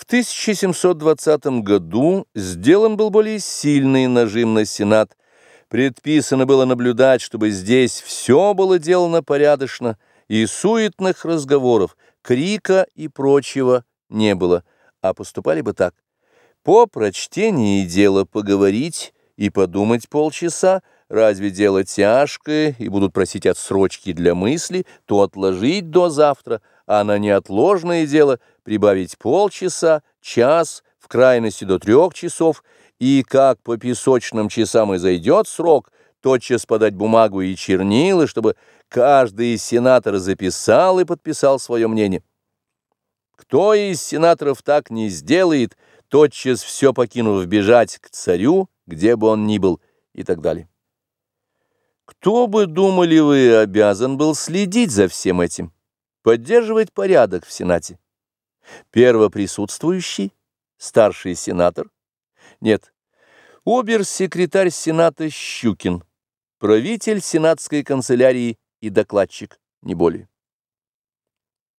В 1720 году сделан был более сильный нажим на Сенат. Предписано было наблюдать, чтобы здесь все было сделано порядочно, и суетных разговоров, крика и прочего не было, а поступали бы так. По прочтении дела поговорить и подумать полчаса, разве дело тяжкое, и будут просить отсрочки для мысли, то отложить до завтра, а на неотложное дело прибавить полчаса, час, в крайности до трех часов, и как по песочным часам и зайдет срок, тотчас подать бумагу и чернила, чтобы каждый из сенаторов записал и подписал свое мнение. Кто из сенаторов так не сделает, тотчас все покинув бежать к царю, где бы он ни был, и так далее. Кто бы, думали вы, обязан был следить за всем этим, поддерживать порядок в Сенате? Первоприсутствующий, старший сенатор? Нет, обер-секретарь Сената Щукин, правитель сенатской канцелярии и докладчик, не более.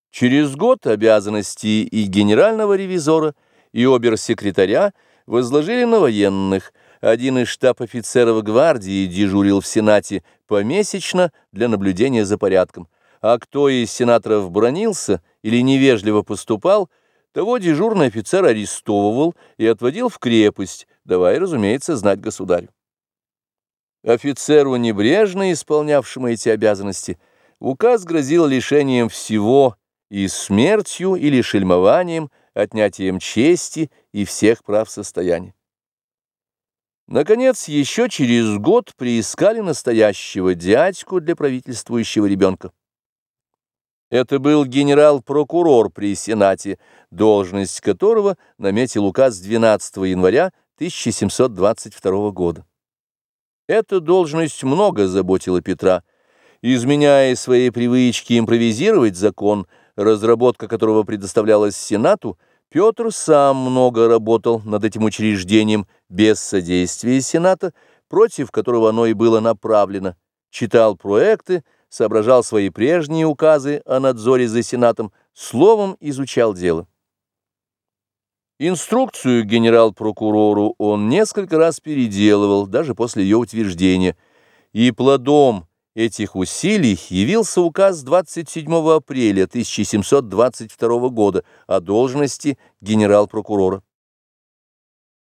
Через год обязанности и генерального ревизора, и обер-секретаря возложили на военных – один из штаб-офицеров гвардии дежурил в Сенате помесячно для наблюдения за порядком, а кто из сенаторов бронился или невежливо поступал, того дежурный офицер арестовывал и отводил в крепость, давая, разумеется, знать государю. Офицеру, небрежно исполнявшему эти обязанности, указ грозил лишением всего и смертью или шельмованием, отнятием чести и всех прав состояния. Наконец, еще через год приискали настоящего дядьку для правительствующего ребенка. Это был генерал-прокурор при Сенате, должность которого наметил указ 12 января 1722 года. Эта должность много заботила Петра. Изменяя свои привычки импровизировать закон, разработка которого предоставлялась Сенату, Петр сам много работал над этим учреждением без содействия Сената, против которого оно и было направлено, читал проекты, соображал свои прежние указы о надзоре за Сенатом, словом изучал дело. Инструкцию генерал-прокурору он несколько раз переделывал, даже после ее утверждения, и плодом этих усилий явился указ 27 апреля 1722 года о должности генерал-прокурора.